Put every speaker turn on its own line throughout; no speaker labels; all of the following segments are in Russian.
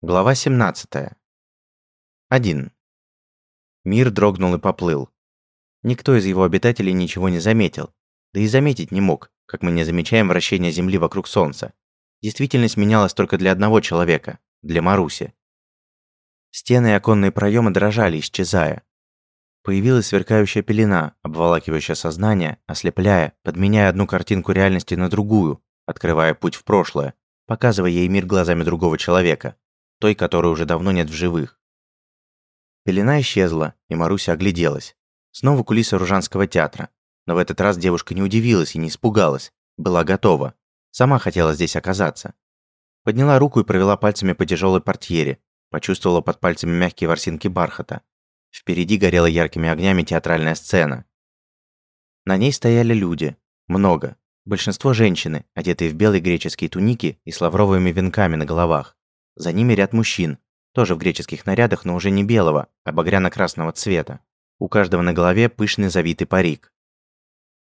Глава 17. 1. Мир дрогнул и поплыл. Никто из его обитателей ничего не заметил. Да и заметить не мог, как мы не замечаем вращение Земли вокруг Солнца. Действительность менялась только для одного человека – для Маруси. Стены и оконные проемы дрожали, исчезая. Появилась сверкающая пелена, обволакивающая сознание, ослепляя, подменяя одну картинку реальности на другую, открывая путь в прошлое, показывая ей мир глазами другого человека той, которой уже давно нет в живых. Пелена исчезла, и Маруся огляделась. Снова кулисы Ружанского театра. Но в этот раз девушка не удивилась и не испугалась. Была готова. Сама хотела здесь оказаться. Подняла руку и провела пальцами по тяжелой портьере. Почувствовала под пальцами мягкие ворсинки бархата. Впереди горела яркими огнями театральная сцена. На ней стояли люди. Много. Большинство женщины, одетые в белые греческие туники и с лавровыми венками на головах. За ними ряд мужчин, тоже в греческих нарядах, но уже не белого, а багряно-красного цвета. У каждого на голове пышный завитый парик.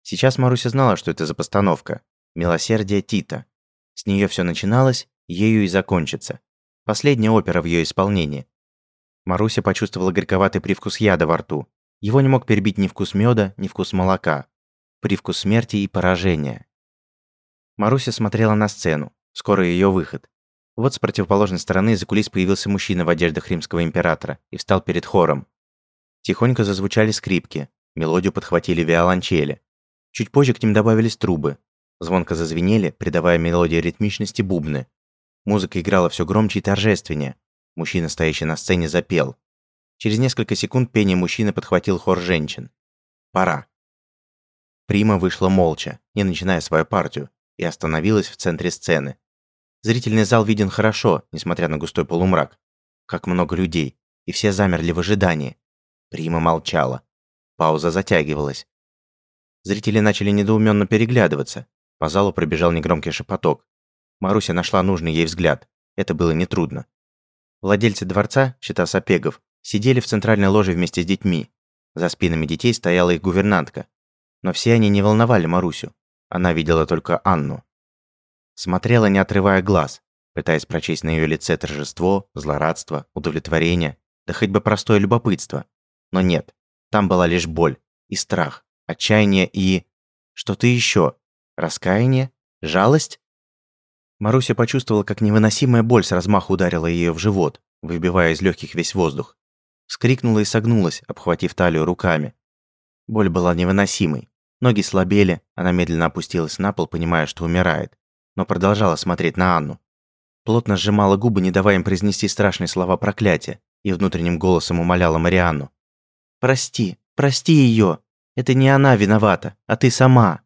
Сейчас Маруся знала, что это за постановка. «Милосердие Тита». С нее все начиналось, ею и закончится. Последняя опера в ее исполнении. Маруся почувствовала горьковатый привкус яда во рту. Его не мог перебить ни вкус меда, ни вкус молока. Привкус смерти и поражения. Маруся смотрела на сцену. Скоро ее выход. Вот с противоположной стороны из-за кулис появился мужчина в одеждах римского императора и встал перед хором. Тихонько зазвучали скрипки, мелодию подхватили виолончели. Чуть позже к ним добавились трубы. Звонко зазвенели, придавая мелодии ритмичности бубны. Музыка играла все громче и торжественнее. Мужчина, стоящий на сцене, запел. Через несколько секунд пение мужчины подхватил хор женщин. Пора. Прима вышла молча, не начиная свою партию, и остановилась в центре сцены, Зрительный зал виден хорошо, несмотря на густой полумрак. Как много людей, и все замерли в ожидании. Прима молчала. Пауза затягивалась. Зрители начали недоуменно переглядываться. По залу пробежал негромкий шепоток. Маруся нашла нужный ей взгляд. Это было нетрудно. Владельцы дворца, счета Сапегов, сидели в центральной ложе вместе с детьми. За спинами детей стояла их гувернантка. Но все они не волновали Марусю. Она видела только Анну. Смотрела, не отрывая глаз, пытаясь прочесть на ее лице торжество, злорадство, удовлетворение, да хоть бы простое любопытство. Но нет, там была лишь боль и страх, отчаяние и... Что-то еще. Раскаяние? Жалость? Маруся почувствовала, как невыносимая боль с размаху ударила ее в живот, выбивая из легких весь воздух. Вскрикнула и согнулась, обхватив талию руками. Боль была невыносимой. Ноги слабели, она медленно опустилась на пол, понимая, что умирает но продолжала смотреть на Анну. Плотно сжимала губы, не давая им произнести страшные слова проклятия, и внутренним голосом умоляла Марианну. «Прости, прости ее. Это не она виновата, а ты сама».